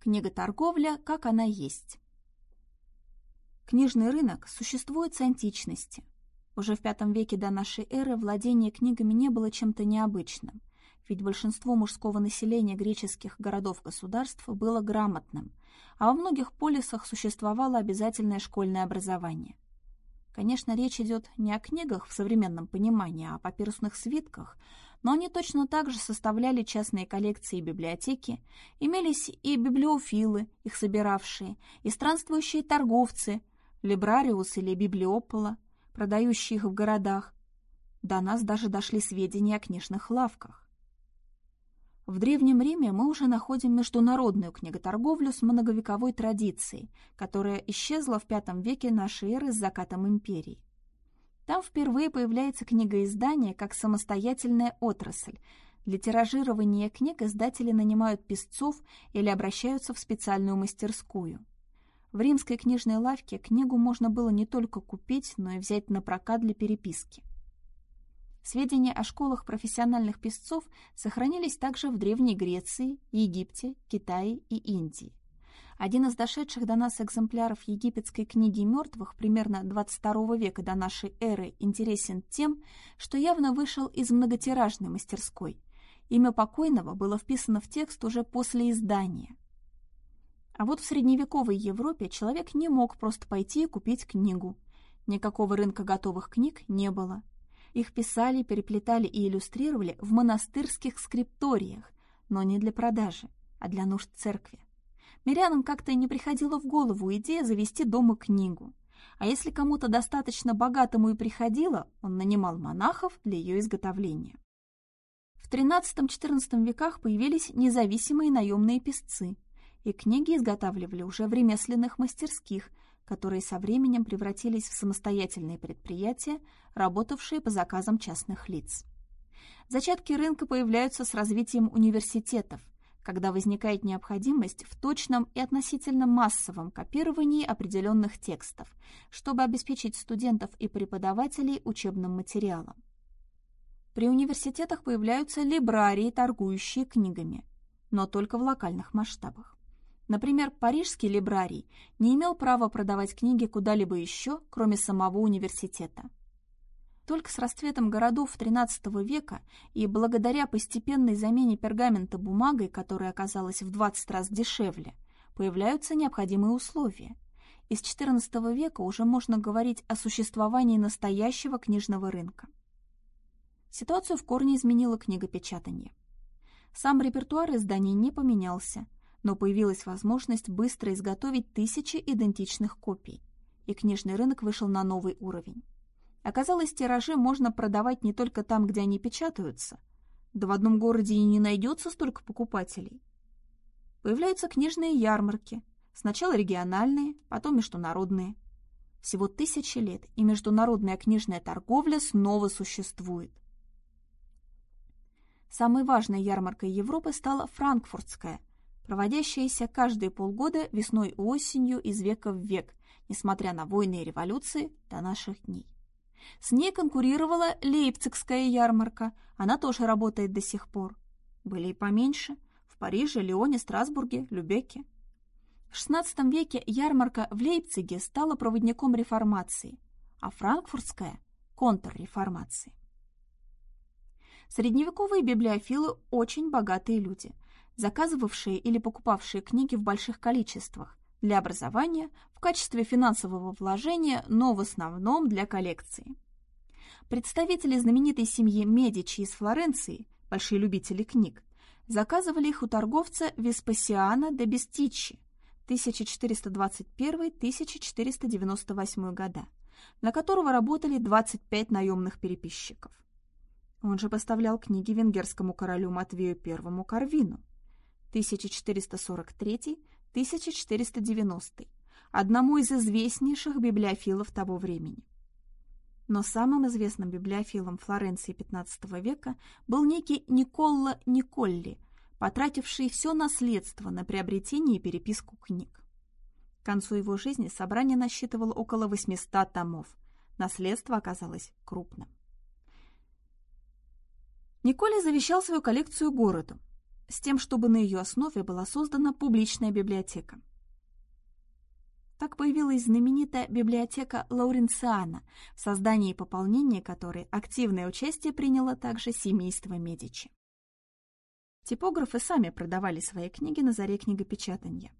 Книга-торговля, как она есть. Книжный рынок существует с античности. Уже в V веке до нашей эры владение книгами не было чем-то необычным, ведь большинство мужского населения греческих городов-государств было грамотным, а во многих полисах существовало обязательное школьное образование. Конечно, речь идет не о книгах в современном понимании, а о папирусных свитках, но они точно так же составляли частные коллекции и библиотеки, имелись и библиофилы, их собиравшие, и странствующие торговцы, либрариус или библиопола, продающие их в городах. До нас даже дошли сведения о книжных лавках. В Древнем Риме мы уже находим международную книготорговлю с многовековой традицией, которая исчезла в V веке нашей эры с закатом империи. Там впервые появляется книгоиздание как самостоятельная отрасль. Для тиражирования книг издатели нанимают писцов или обращаются в специальную мастерскую. В римской книжной лавке книгу можно было не только купить, но и взять на прокат для переписки. Сведения о школах профессиональных писцов сохранились также в Древней Греции, Египте, Китае и Индии. Один из дошедших до нас экземпляров египетской книги мертвых примерно 22 века до нашей эры интересен тем, что явно вышел из многотиражной мастерской. Имя покойного было вписано в текст уже после издания. А вот в средневековой Европе человек не мог просто пойти и купить книгу. Никакого рынка готовых книг не было. Их писали, переплетали и иллюстрировали в монастырских скрипториях, но не для продажи, а для нужд церкви. Мирянам как-то не приходила в голову идея завести дома книгу. А если кому-то достаточно богатому и приходило, он нанимал монахов для ее изготовления. В XIII-XIV веках появились независимые наемные писцы, и книги изготавливали уже в ремесленных мастерских, которые со временем превратились в самостоятельные предприятия, работавшие по заказам частных лиц. Зачатки рынка появляются с развитием университетов, когда возникает необходимость в точном и относительно массовом копировании определенных текстов, чтобы обеспечить студентов и преподавателей учебным материалом. При университетах появляются либрарии, торгующие книгами, но только в локальных масштабах. Например, парижский либрарий не имел права продавать книги куда-либо еще, кроме самого университета. Только с расцветом городов XIII века и благодаря постепенной замене пергамента бумагой, которая оказалась в 20 раз дешевле, появляются необходимые условия. Из XIV века уже можно говорить о существовании настоящего книжного рынка. Ситуацию в корне изменила книгопечатание. Сам репертуар изданий не поменялся, но появилась возможность быстро изготовить тысячи идентичных копий, и книжный рынок вышел на новый уровень. Оказалось, тиражи можно продавать не только там, где они печатаются. Да в одном городе и не найдется столько покупателей. Появляются книжные ярмарки. Сначала региональные, потом международные. Всего тысячи лет, и международная книжная торговля снова существует. Самой важной ярмаркой Европы стала франкфуртская, проводящаяся каждые полгода весной и осенью из века в век, несмотря на войны и революции до наших дней. С ней конкурировала Лейпцигская ярмарка, она тоже работает до сих пор. Были и поменьше – в Париже, Лионе, Страсбурге, Любеке. В XVI веке ярмарка в Лейпциге стала проводником реформации, а франкфуртская – контрреформации. Средневековые библиофилы – очень богатые люди, заказывавшие или покупавшие книги в больших количествах, для образования, в качестве финансового вложения, но в основном для коллекции. Представители знаменитой семьи Медичи из Флоренции, большие любители книг, заказывали их у торговца Веспасиана де Бестичи 1421-1498 года, на которого работали 25 наемных переписчиков. Он же поставлял книги венгерскому королю Матвею I Карвину 1443 1490 одному из известнейших библиофилов того времени. Но самым известным библиофилом Флоренции XV века был некий Николло Николли, потративший все наследство на приобретение и переписку книг. К концу его жизни собрание насчитывало около 800 томов. Наследство оказалось крупным. Николи завещал свою коллекцию городу, с тем, чтобы на ее основе была создана публичная библиотека. Так появилась знаменитая библиотека Лауренциана, в создании и пополнении которой активное участие приняло также семейство Медичи. Типографы сами продавали свои книги на заре книгопечатания.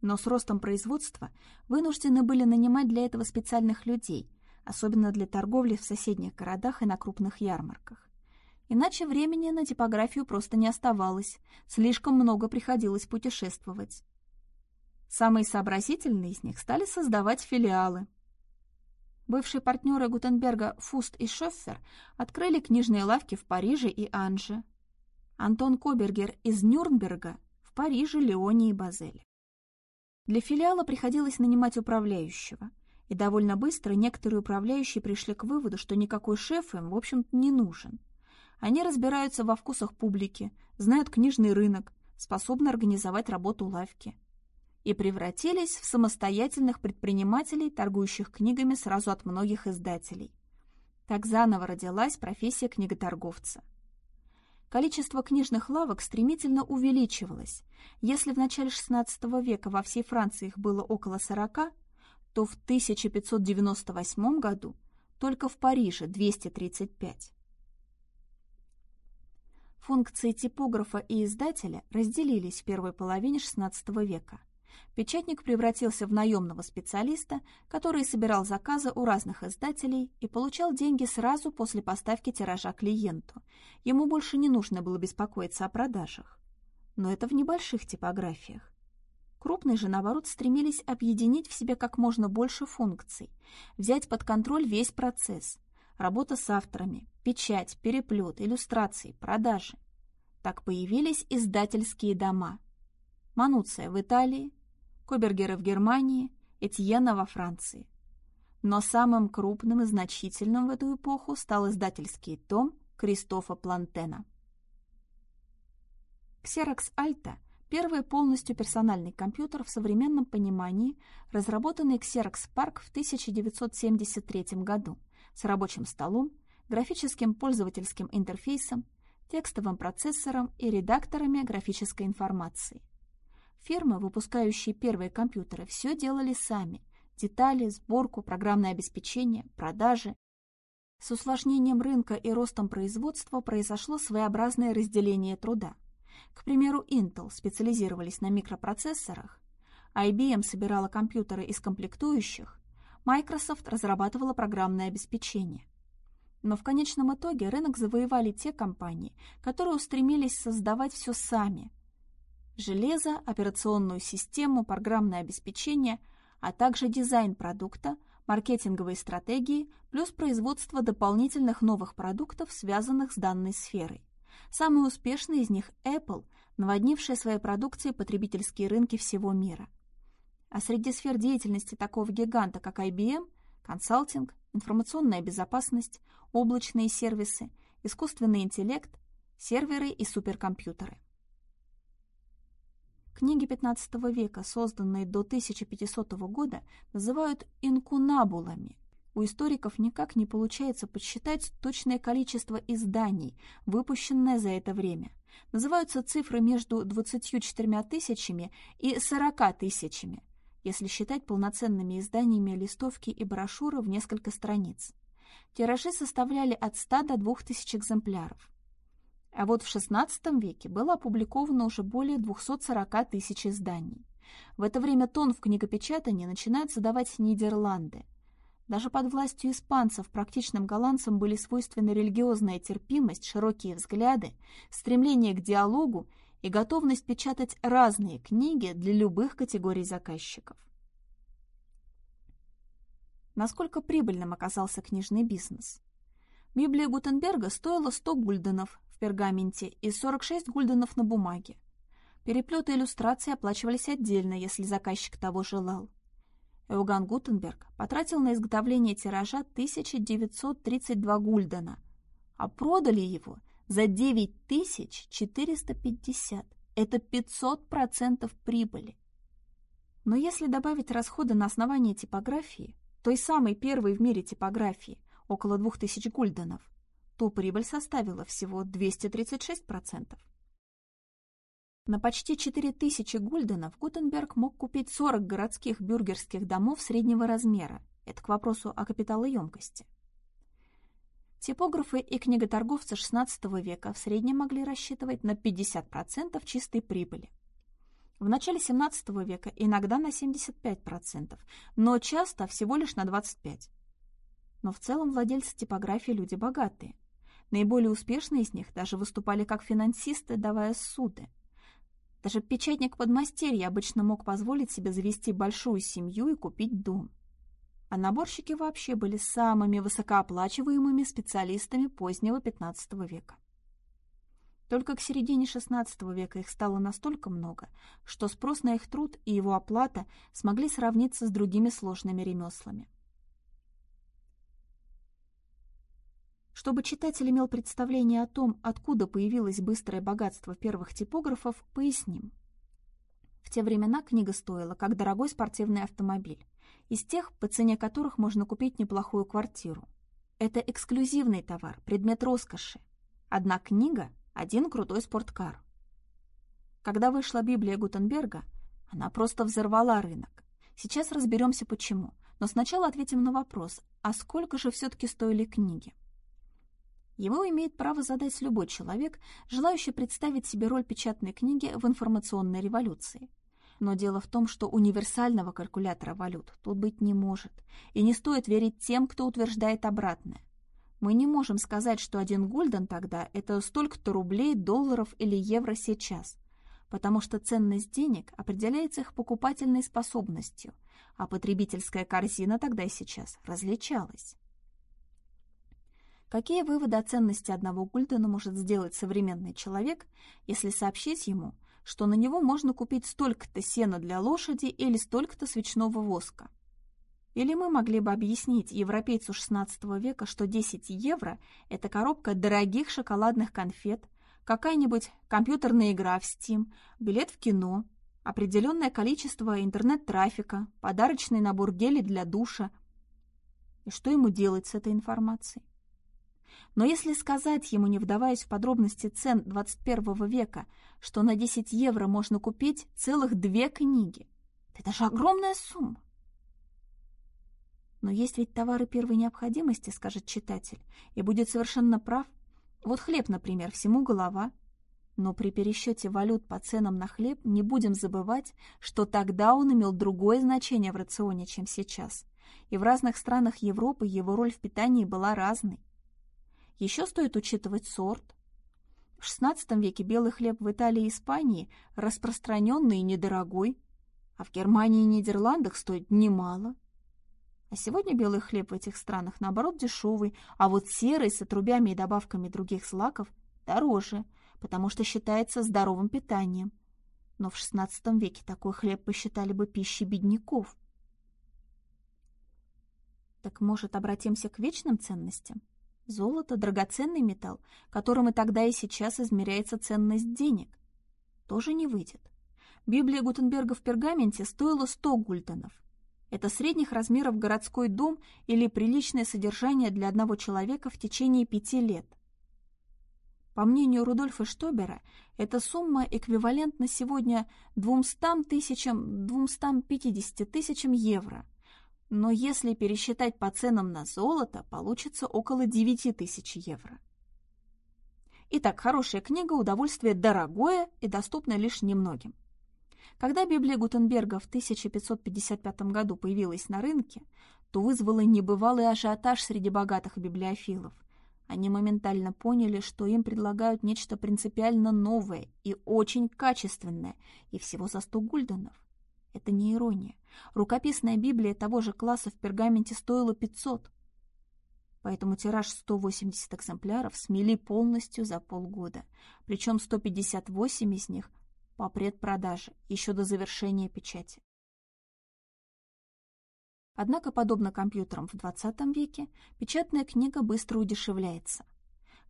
Но с ростом производства вынуждены были нанимать для этого специальных людей, особенно для торговли в соседних городах и на крупных ярмарках. Иначе времени на типографию просто не оставалось, слишком много приходилось путешествовать. Самые сообразительные из них стали создавать филиалы. Бывшие партнеры Гутенберга Фуст и Шоффер открыли книжные лавки в Париже и Анже. Антон Кобергер из Нюрнберга в Париже, Леоне и Базеле. Для филиала приходилось нанимать управляющего, и довольно быстро некоторые управляющие пришли к выводу, что никакой шеф им, в общем-то, не нужен. Они разбираются во вкусах публики, знают книжный рынок, способны организовать работу лавки и превратились в самостоятельных предпринимателей, торгующих книгами сразу от многих издателей. Так заново родилась профессия книготорговца. Количество книжных лавок стремительно увеличивалось. Если в начале XVI века во всей Франции их было около 40, то в 1598 году только в Париже 235. Функции типографа и издателя разделились в первой половине XVI века печатник превратился в наемного специалиста, который собирал заказы у разных издателей и получал деньги сразу после поставки тиража клиенту. Ему больше не нужно было беспокоиться о продажах. Но это в небольших типографиях. Крупные же, наоборот, стремились объединить в себе как можно больше функций, взять под контроль весь процесс. Работа с авторами, печать, переплет, иллюстрации, продажи. Так появились издательские дома. Мануция в Италии, Кобергера в Германии, Этьена во Франции. Но самым крупным и значительным в эту эпоху стал издательский том Кристофа Плантена. Xerox Alta – первый полностью персональный компьютер в современном понимании, разработанный Xerox Park в 1973 году с рабочим столом, графическим пользовательским интерфейсом, текстовым процессором и редакторами графической информации. Фирмы, выпускающие первые компьютеры, все делали сами. Детали, сборку, программное обеспечение, продажи. С усложнением рынка и ростом производства произошло своеобразное разделение труда. К примеру, Intel специализировались на микропроцессорах, IBM собирала компьютеры из комплектующих, Microsoft разрабатывала программное обеспечение. Но в конечном итоге рынок завоевали те компании, которые устремились создавать все сами, железо, операционную систему, программное обеспечение, а также дизайн продукта, маркетинговые стратегии, плюс производство дополнительных новых продуктов, связанных с данной сферой. Самый успешный из них – Apple, наводнившая своей продукцией потребительские рынки всего мира. А среди сфер деятельности такого гиганта, как IBM – консалтинг, информационная безопасность, облачные сервисы, искусственный интеллект, серверы и суперкомпьютеры. Книги XV века, созданные до 1500 года, называют инкунабулами. У историков никак не получается подсчитать точное количество изданий, выпущенное за это время. Называются цифры между 24 тысячами и 40 тысячами, если считать полноценными изданиями листовки и брошюры в несколько страниц. Тиражи составляли от 100 до 2000 экземпляров. А вот в XVI веке было опубликовано уже более 240 тысяч изданий. В это время тон в книгопечатании начинают задавать Нидерланды. Даже под властью испанцев практичным голландцам были свойственны религиозная терпимость, широкие взгляды, стремление к диалогу и готовность печатать разные книги для любых категорий заказчиков. Насколько прибыльным оказался книжный бизнес? Библия Гутенберга стоила 100 гульденов, в пергаменте и 46 гульденов на бумаге. Переплеты иллюстрации оплачивались отдельно, если заказчик того желал. Эуган Гутенберг потратил на изготовление тиража 1932 гульдена, а продали его за 9450. Это 500% прибыли. Но если добавить расходы на основание типографии, той самой первой в мире типографии, около 2000 гульденов, то прибыль составила всего 236%. На почти 4000 гульденов Гутенберг мог купить 40 городских бюргерских домов среднего размера. Это к вопросу о капиталоемкости. Типографы и книготорговцы XVI века в среднем могли рассчитывать на 50% чистой прибыли. В начале XVII века иногда на 75%, но часто всего лишь на 25%. Но в целом владельцы типографии люди богатые. Наиболее успешные из них даже выступали как финансисты, давая суды. Даже печатник подмастерья обычно мог позволить себе завести большую семью и купить дом. А наборщики вообще были самыми высокооплачиваемыми специалистами позднего XV века. Только к середине XVI века их стало настолько много, что спрос на их труд и его оплата смогли сравниться с другими сложными ремеслами. Чтобы читатель имел представление о том, откуда появилось быстрое богатство первых типографов, поясним. В те времена книга стоила, как дорогой спортивный автомобиль, из тех, по цене которых можно купить неплохую квартиру. Это эксклюзивный товар, предмет роскоши. Одна книга – один крутой спорткар. Когда вышла Библия Гутенберга, она просто взорвала рынок. Сейчас разберемся почему, но сначала ответим на вопрос, а сколько же все-таки стоили книги? Его имеет право задать любой человек, желающий представить себе роль печатной книги в информационной революции. Но дело в том, что универсального калькулятора валют тут быть не может, и не стоит верить тем, кто утверждает обратное. Мы не можем сказать, что один гульден тогда – это столько-то рублей, долларов или евро сейчас, потому что ценность денег определяется их покупательной способностью, а потребительская корзина тогда и сейчас различалась. Какие выводы о ценности одного гульдена может сделать современный человек, если сообщить ему, что на него можно купить столько-то сена для лошади или столько-то свечного воска? Или мы могли бы объяснить европейцу XVI века, что 10 евро – это коробка дорогих шоколадных конфет, какая-нибудь компьютерная игра в Steam, билет в кино, определенное количество интернет-трафика, подарочный набор гелей для душа. И что ему делать с этой информацией? Но если сказать ему, не вдаваясь в подробности цен 21 века, что на 10 евро можно купить целых две книги, это же огромная сумма. Но есть ведь товары первой необходимости, скажет читатель, и будет совершенно прав. Вот хлеб, например, всему голова. Но при пересчете валют по ценам на хлеб не будем забывать, что тогда он имел другое значение в рационе, чем сейчас. И в разных странах Европы его роль в питании была разной. Еще стоит учитывать сорт. В XVI веке белый хлеб в Италии и Испании распространенный и недорогой, а в Германии и Нидерландах стоит немало. А сегодня белый хлеб в этих странах, наоборот, дешевый, а вот серый с отрубями и добавками других злаков дороже, потому что считается здоровым питанием. Но в XVI веке такой хлеб посчитали бы пищей бедняков. Так, может, обратимся к вечным ценностям? Золото – драгоценный металл, которым и тогда и сейчас измеряется ценность денег. Тоже не выйдет. Библия Гутенберга в пергаменте стоила 100 гульденов. Это средних размеров городской дом или приличное содержание для одного человека в течение пяти лет. По мнению Рудольфа Штобера, эта сумма эквивалентна сегодня 200 тысячам, 250 тысячам евро – но если пересчитать по ценам на золото, получится около 9 тысяч евро. Итак, хорошая книга – удовольствие дорогое и доступное лишь немногим. Когда Библия Гутенберга в 1555 году появилась на рынке, то вызвала небывалый ажиотаж среди богатых библиофилов. Они моментально поняли, что им предлагают нечто принципиально новое и очень качественное, и всего за 100 гульденов. Это не ирония. Рукописная Библия того же класса в пергаменте стоила 500. Поэтому тираж 180 экземпляров смели полностью за полгода. Причем 158 из них по предпродаже, еще до завершения печати. Однако, подобно компьютерам в 20 веке, печатная книга быстро удешевляется.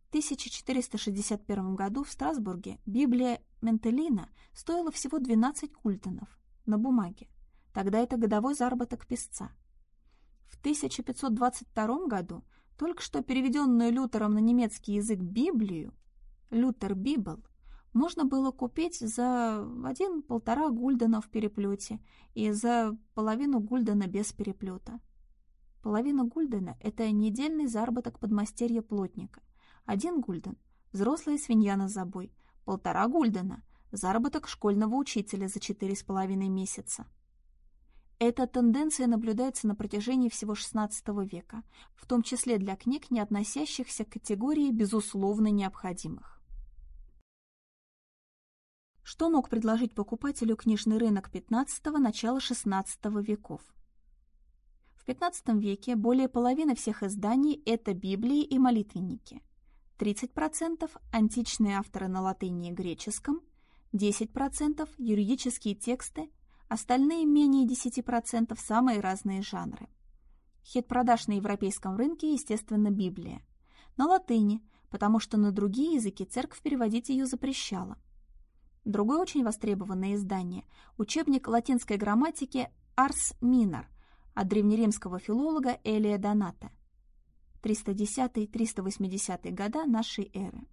В 1461 году в Страсбурге Библия Ментелина стоила всего 12 культонов, на бумаге. Тогда это годовой заработок писца. В 1522 году только что переведенную Лютером на немецкий язык Библию, Лютер Библ, можно было купить за один-полтора гульдена в переплете и за половину гульдена без переплета. Половина гульдена – это недельный заработок подмастерья плотника. Один гульден – взрослая свинья на забой. Полтора гульдена – заработок школьного учителя за четыре с половиной месяца. Эта тенденция наблюдается на протяжении всего XVI века, в том числе для книг, не относящихся к категории безусловно необходимых. Что мог предложить покупателю книжный рынок XV – начала XVI веков? В XV веке более половины всех изданий – это Библии и молитвенники. 30% – античные авторы на латыни и греческом, 10% – юридические тексты, Остальные менее 10% самые разные жанры. Хит продаж на европейском рынке, естественно, Библия. На латыни, потому что на другие языки церковь переводить ее запрещала. Другое очень востребованное издание – учебник латинской грамматики «Арс Минор» от древнеримского филолога Элия Доната 310-380 года нашей эры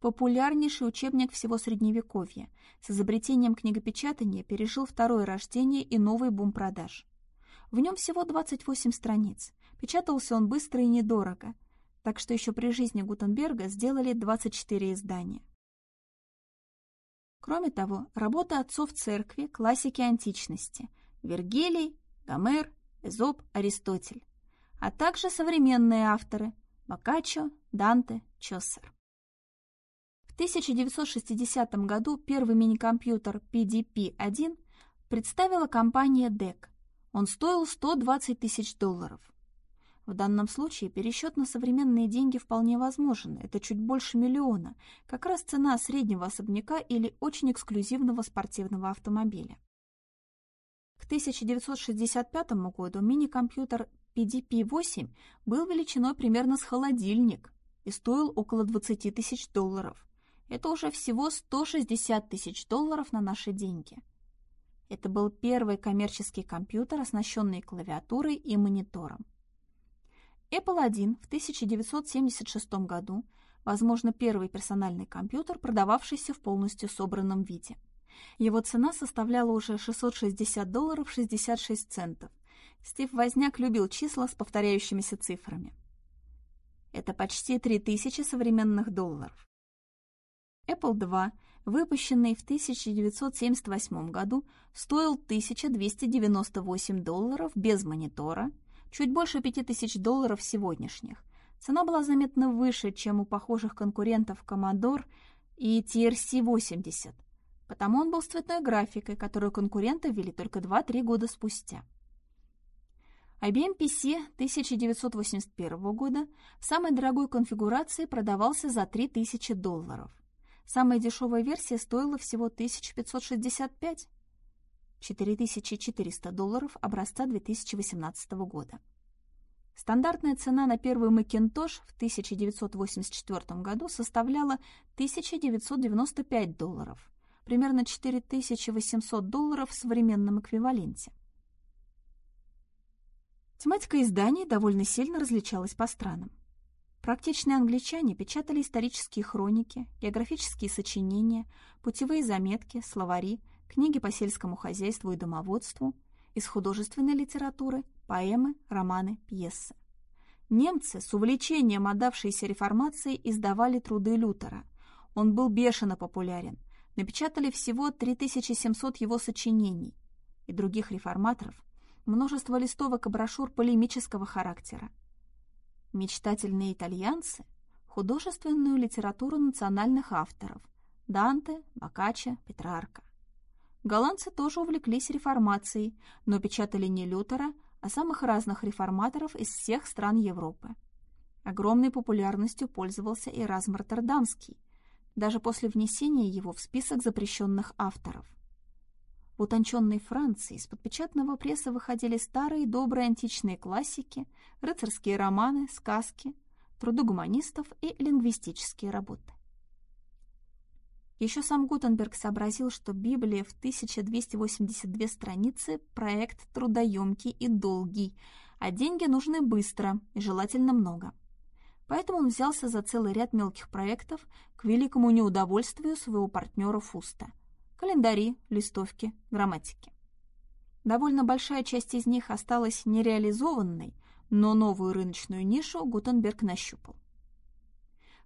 популярнейший учебник всего Средневековья, с изобретением книгопечатания пережил второе рождение и новый бум продаж. В нем всего 28 страниц. Печатался он быстро и недорого, так что еще при жизни Гутенберга сделали 24 издания. Кроме того, работы отцов церкви, классики античности – Вергилий, Гомер, Эзоп, Аристотель, а также современные авторы – Боккаччо, Данте, Чоссер. 1960 году первый мини-компьютер PDP-1 представила компания DEC. Он стоил 120 тысяч долларов. В данном случае пересчет на современные деньги вполне возможен, это чуть больше миллиона, как раз цена среднего особняка или очень эксклюзивного спортивного автомобиля. К 1965 году мини-компьютер PDP-8 был величиной примерно с холодильник и стоил около 20 тысяч долларов. Это уже всего 160 тысяч долларов на наши деньги. Это был первый коммерческий компьютер, оснащенный клавиатурой и монитором. Apple I в 1976 году, возможно, первый персональный компьютер, продававшийся в полностью собранном виде. Его цена составляла уже 660 долларов 66 центов. Стив Возняк любил числа с повторяющимися цифрами. Это почти 3000 современных долларов. Apple II, выпущенный в 1978 году, стоил 1298 долларов без монитора, чуть больше 5000 долларов сегодняшних. Цена была заметно выше, чем у похожих конкурентов Commodore и TRC-80, потому он был с цветной графикой, которую конкуренты ввели только 2-3 года спустя. IBM PC 1981 года в самой дорогой конфигурации продавался за 3000 долларов. Самая дешевая версия стоила всего 1565, 4400 долларов образца 2018 года. Стандартная цена на первый Macintosh в 1984 году составляла 1995 долларов, примерно 4800 долларов в современном эквиваленте. Тематика изданий довольно сильно различалась по странам. Практичные англичане печатали исторические хроники, географические сочинения, путевые заметки, словари, книги по сельскому хозяйству и домоводству, из художественной литературы, поэмы, романы, пьесы. Немцы, с увлечением отдавшиеся реформации, издавали труды Лютера. Он был бешено популярен. Напечатали всего 3700 его сочинений. И других реформаторов множество листовок и брошюр полемического характера мечтательные итальянцы – художественную литературу национальных авторов – Данте, Боккаччо, Петрарка. Голландцы тоже увлеклись реформацией, но печатали не Лютера, а самых разных реформаторов из всех стран Европы. Огромной популярностью пользовался и Эразм Роттердамский, даже после внесения его в список запрещенных авторов – утонченной Франции из-под печатного пресса выходили старые добрые античные классики, рыцарские романы, сказки, труды гуманистов и лингвистические работы. Еще сам Гутенберг сообразил, что Библия в 1282 страницы – проект трудоемкий и долгий, а деньги нужны быстро и желательно много. Поэтому он взялся за целый ряд мелких проектов к великому неудовольствию своего партнера Фуста. Календари, листовки, грамматики. Довольно большая часть из них осталась нереализованной, но новую рыночную нишу Гутенберг нащупал.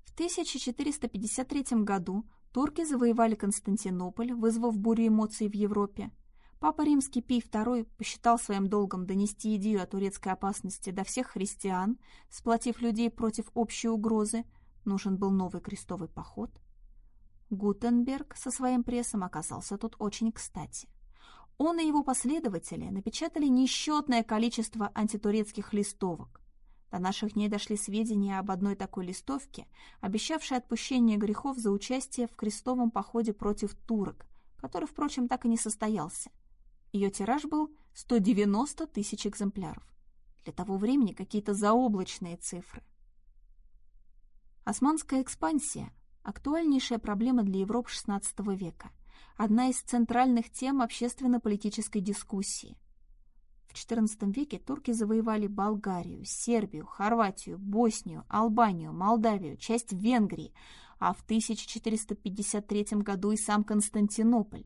В 1453 году турки завоевали Константинополь, вызвав бурю эмоций в Европе. Папа Римский Пий II посчитал своим долгом донести идею о турецкой опасности до всех христиан, сплотив людей против общей угрозы. Нужен был новый крестовый поход. Гутенберг со своим прессом оказался тут очень кстати. Он и его последователи напечатали несчетное количество антитурецких листовок. До наших дней дошли сведения об одной такой листовке, обещавшей отпущение грехов за участие в крестовом походе против турок, который, впрочем, так и не состоялся. Ее тираж был 190 тысяч экземпляров. Для того времени какие-то заоблачные цифры. Османская экспансия – актуальнейшая проблема для Европы XVI века – одна из центральных тем общественно-политической дискуссии. В XIV веке турки завоевали Болгарию, Сербию, Хорватию, Боснию, Албанию, Молдавию, часть Венгрии, а в 1453 году и сам Константинополь.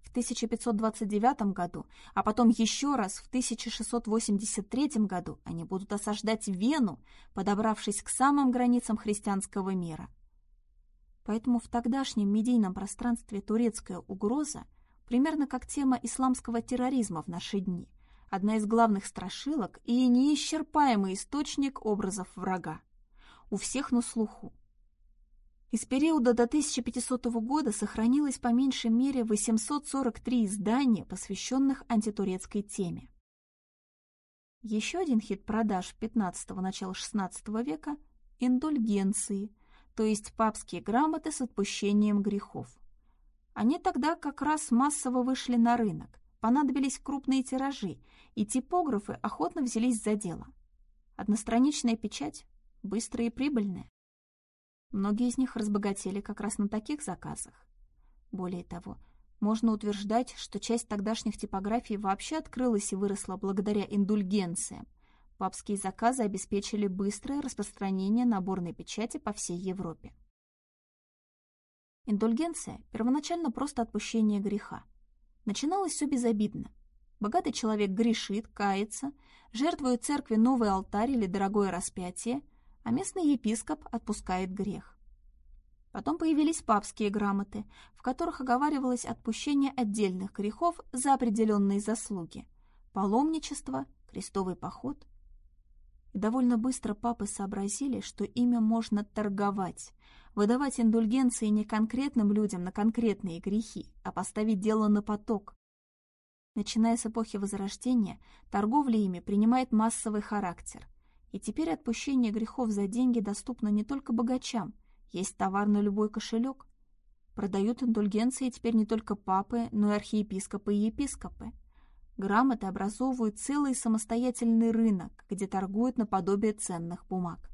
В 1529 году, а потом еще раз в 1683 году они будут осаждать Вену, подобравшись к самым границам христианского мира. Поэтому в тогдашнем медийном пространстве турецкая угроза примерно как тема исламского терроризма в наши дни, одна из главных страшилок и неисчерпаемый источник образов врага. У всех на слуху. Из периода до 1500 года сохранилось по меньшей мере 843 издания, посвященных антитурецкой теме. Еще один хит продаж 15-го начала 16 века – индульгенции, то есть папские грамоты с отпущением грехов. Они тогда как раз массово вышли на рынок, понадобились крупные тиражи, и типографы охотно взялись за дело. Одностраничная печать – быстрая и прибыльная. Многие из них разбогатели как раз на таких заказах. Более того, можно утверждать, что часть тогдашних типографий вообще открылась и выросла благодаря индульгенциям, Папские заказы обеспечили быстрое распространение наборной печати по всей Европе. Индульгенция – первоначально просто отпущение греха. Начиналось все безобидно. Богатый человек грешит, кается, жертвует церкви новый алтарь или дорогое распятие, а местный епископ отпускает грех. Потом появились папские грамоты, в которых оговаривалось отпущение отдельных грехов за определенные заслуги – паломничество, крестовый поход – и довольно быстро папы сообразили, что ими можно торговать, выдавать индульгенции не конкретным людям на конкретные грехи, а поставить дело на поток. Начиная с эпохи Возрождения, торговля ими принимает массовый характер. И теперь отпущение грехов за деньги доступно не только богачам, есть товар на любой кошелек. Продают индульгенции теперь не только папы, но и архиепископы и епископы. Грамоты образовывают целый самостоятельный рынок, где торгуют наподобие ценных бумаг.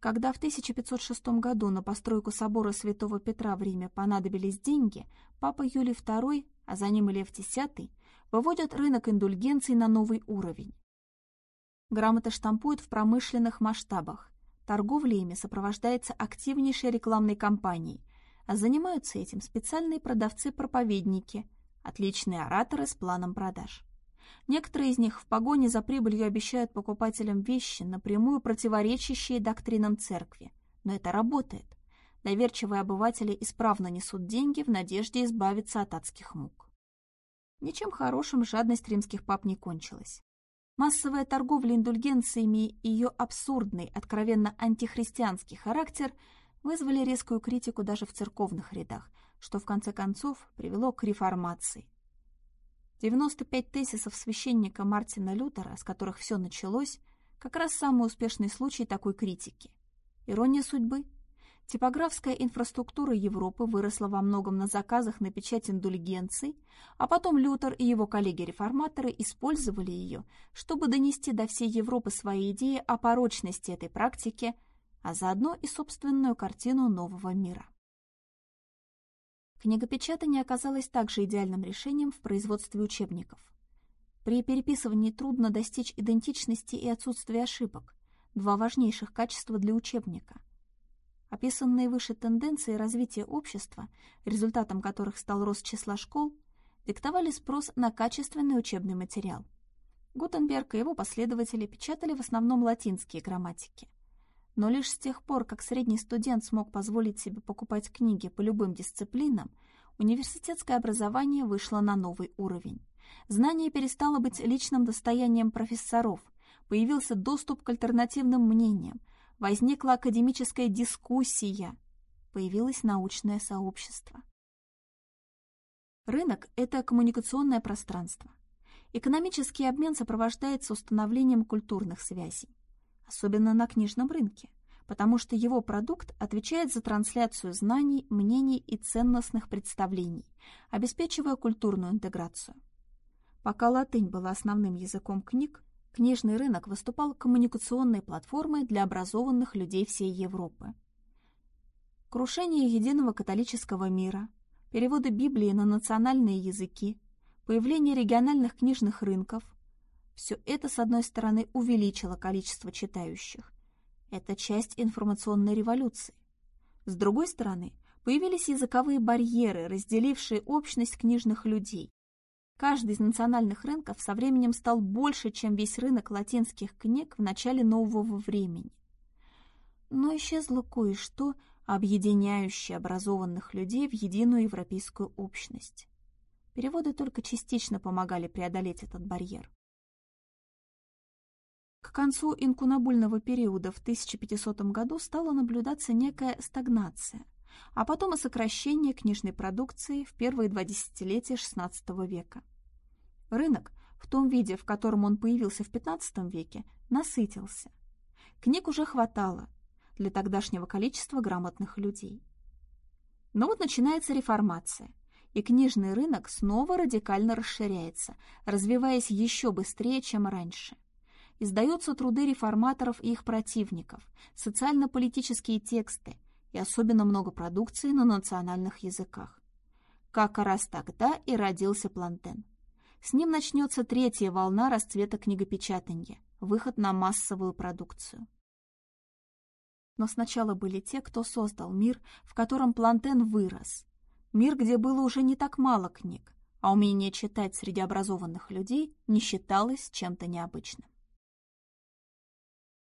Когда в 1506 году на постройку собора Святого Петра в Риме понадобились деньги, папа Юлий II, а за ним и Лев X, выводят рынок индульгенций на новый уровень. Грамоты штампуют в промышленных масштабах. Торговля ими сопровождается активнейшей рекламной кампанией, а занимаются этим специальные продавцы-проповедники – Отличные ораторы с планом продаж. Некоторые из них в погоне за прибылью обещают покупателям вещи, напрямую противоречащие доктринам церкви. Но это работает. Доверчивые обыватели исправно несут деньги в надежде избавиться от адских мук. Ничем хорошим жадность римских пап не кончилась. Массовая торговля индульгенциями и ее абсурдный, откровенно антихристианский характер вызвали резкую критику даже в церковных рядах, что в конце концов привело к реформации. 95 тезисов священника Мартина Лютера, с которых все началось, как раз самый успешный случай такой критики. Ирония судьбы. Типографская инфраструктура Европы выросла во многом на заказах на печать индульгенций, а потом Лютер и его коллеги-реформаторы использовали ее, чтобы донести до всей Европы свои идеи о порочности этой практики, а заодно и собственную картину нового мира. Книгопечатание оказалось также идеальным решением в производстве учебников. При переписывании трудно достичь идентичности и отсутствия ошибок, два важнейших качества для учебника. Описанные выше тенденции развития общества, результатом которых стал рост числа школ, диктовали спрос на качественный учебный материал. Гутенберг и его последователи печатали в основном латинские грамматики. Но лишь с тех пор, как средний студент смог позволить себе покупать книги по любым дисциплинам, университетское образование вышло на новый уровень. Знание перестало быть личным достоянием профессоров, появился доступ к альтернативным мнениям, возникла академическая дискуссия, появилось научное сообщество. Рынок – это коммуникационное пространство. Экономический обмен сопровождается установлением культурных связей, особенно на книжном рынке, потому что его продукт отвечает за трансляцию знаний, мнений и ценностных представлений, обеспечивая культурную интеграцию. Пока латынь была основным языком книг, книжный рынок выступал коммуникационной платформой для образованных людей всей Европы. Крушение единого католического мира, переводы Библии на национальные языки, появление региональных книжных рынков – все это, с одной стороны, увеличило количество читающих. Это часть информационной революции. С другой стороны, появились языковые барьеры, разделившие общность книжных людей, Каждый из национальных рынков со временем стал больше, чем весь рынок латинских книг в начале нового времени. Но исчезло кое-что, объединяющее образованных людей в единую европейскую общность. Переводы только частично помогали преодолеть этот барьер. К концу инкунабульного периода в 1500 году стала наблюдаться некая стагнация, а потом и сокращение книжной продукции в первые два десятилетия XVI века. Рынок, в том виде, в котором он появился в XV веке, насытился. Книг уже хватало для тогдашнего количества грамотных людей. Но вот начинается реформация, и книжный рынок снова радикально расширяется, развиваясь еще быстрее, чем раньше. Издаются труды реформаторов и их противников, социально-политические тексты и особенно много продукции на национальных языках. Как раз тогда и родился Плантен. С ним начнется третья волна расцвета книгопечатания, выход на массовую продукцию. Но сначала были те, кто создал мир, в котором Плантен вырос. Мир, где было уже не так мало книг, а умение читать среди образованных людей не считалось чем-то необычным.